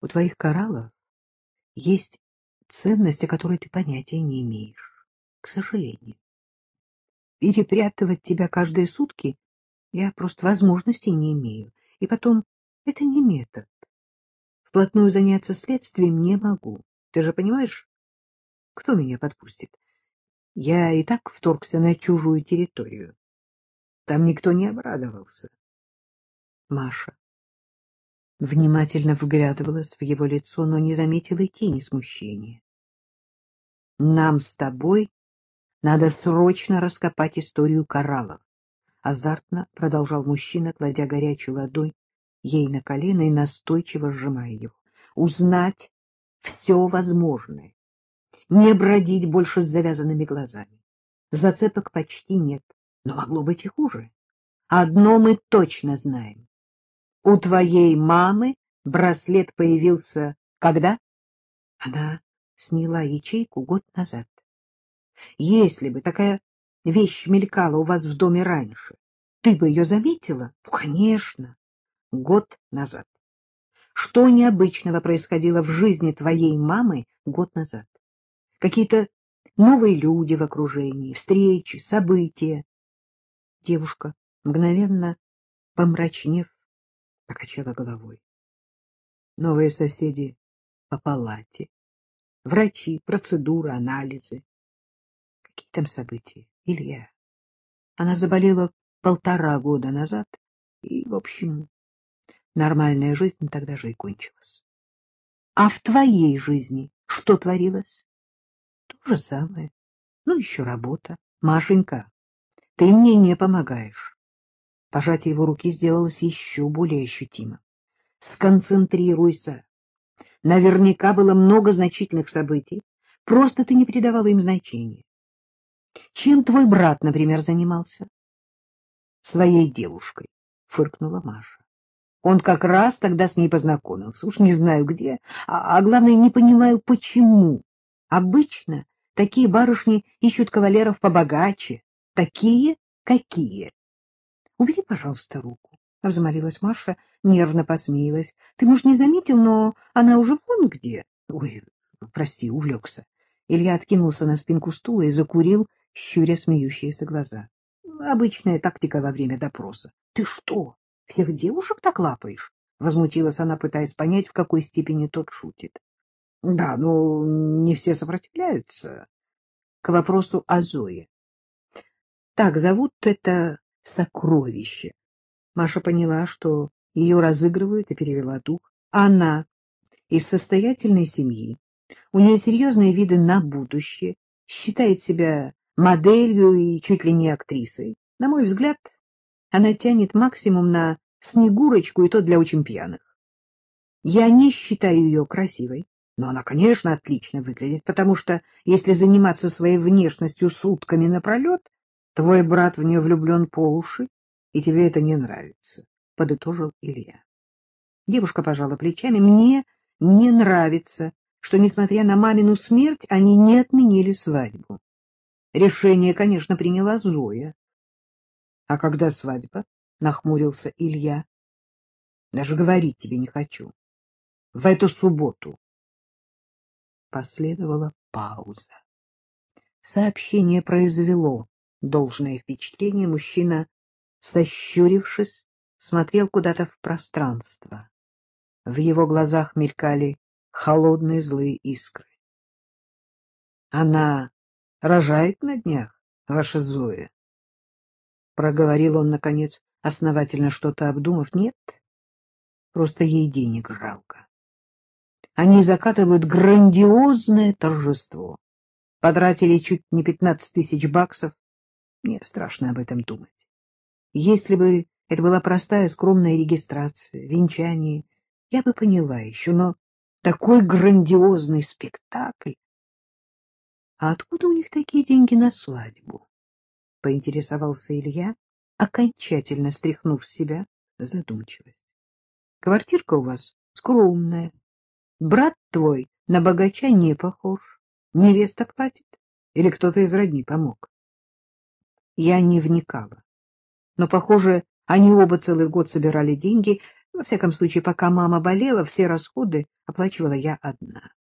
У твоих кораллов есть ценность, о которой ты понятия не имеешь, к сожалению. Перепрятывать тебя каждые сутки я просто возможности не имею. И потом, это не метод. Вплотную заняться следствием не могу. Ты же понимаешь, кто меня подпустит? Я и так вторгся на чужую территорию. Там никто не обрадовался. Маша внимательно вглядывалась в его лицо, но не заметила и тени смущения. — Нам с тобой надо срочно раскопать историю кораллов. Азартно продолжал мужчина, кладя горячую ладонь ей на колено и настойчиво сжимая его. Узнать все возможное. Не бродить больше с завязанными глазами. Зацепок почти нет, но могло быть и хуже. Одно мы точно знаем. У твоей мамы браслет появился когда? Она сняла ячейку год назад. Если бы такая вещь мелькала у вас в доме раньше, ты бы ее заметила? Ну, конечно, год назад. Что необычного происходило в жизни твоей мамы год назад? Какие-то новые люди в окружении, встречи, события. Девушка, мгновенно помрачнев, покачала головой. Новые соседи по палате, врачи, процедуры, анализы. Какие там события, Илья? Она заболела полтора года назад, и, в общем, нормальная жизнь тогда же и кончилась. А в твоей жизни что творилось? То же самое. Ну, еще работа. Машенька, ты мне не помогаешь. Пожатие его руки сделалось еще более ощутимо. Сконцентрируйся. Наверняка было много значительных событий. Просто ты не придавала им значения. Чем твой брат, например, занимался? Своей девушкой, фыркнула Маша. Он как раз тогда с ней познакомился. Уж не знаю где, а, а главное, не понимаю, почему. Обычно такие барышни ищут кавалеров побогаче. Такие, какие. Убери, пожалуйста, руку, — взмолилась Маша, нервно посмеялась. — Ты, может, не заметил, но она уже вон где. Ой, прости, увлекся. Илья откинулся на спинку стула и закурил, щуря смеющиеся глаза. Обычная тактика во время допроса. — Ты что, всех девушек так лапаешь? — возмутилась она, пытаясь понять, в какой степени тот шутит. — Да, но не все сопротивляются. К вопросу о Зое. Так зовут это сокровище. Маша поняла, что ее разыгрывают, и перевела дух. Она из состоятельной семьи, у нее серьезные виды на будущее, считает себя моделью и чуть ли не актрисой. На мой взгляд, она тянет максимум на Снегурочку, и то для очень пьяных. Я не считаю ее красивой, но она, конечно, отлично выглядит, потому что если заниматься своей внешностью сутками напролет, Твой брат в нее влюблен по уши, и тебе это не нравится, — подытожил Илья. Девушка пожала плечами. Мне не нравится, что, несмотря на мамину смерть, они не отменили свадьбу. Решение, конечно, приняла Зоя. — А когда свадьба? — нахмурился Илья. — Даже говорить тебе не хочу. В эту субботу. Последовала пауза. Сообщение произвело должное впечатление, мужчина, сощурившись, смотрел куда-то в пространство. В его глазах мелькали холодные злые искры. — Она рожает на днях, ваша Зоя? Проговорил он, наконец, основательно что-то обдумав. — Нет, просто ей денег жалко. Они закатывают грандиозное торжество. Потратили чуть не пятнадцать тысяч баксов, мне страшно об этом думать. Если бы это была простая скромная регистрация, венчание, я бы поняла еще, но такой грандиозный спектакль. А откуда у них такие деньги на свадьбу? — поинтересовался Илья, окончательно стряхнув с себя задумчивость. — Квартирка у вас скромная. Брат твой на богача не похож. Невеста платит? Или кто-то из родни помог? Я не вникала. Но, похоже, они оба целый год собирали деньги. Во всяком случае, пока мама болела, все расходы оплачивала я одна.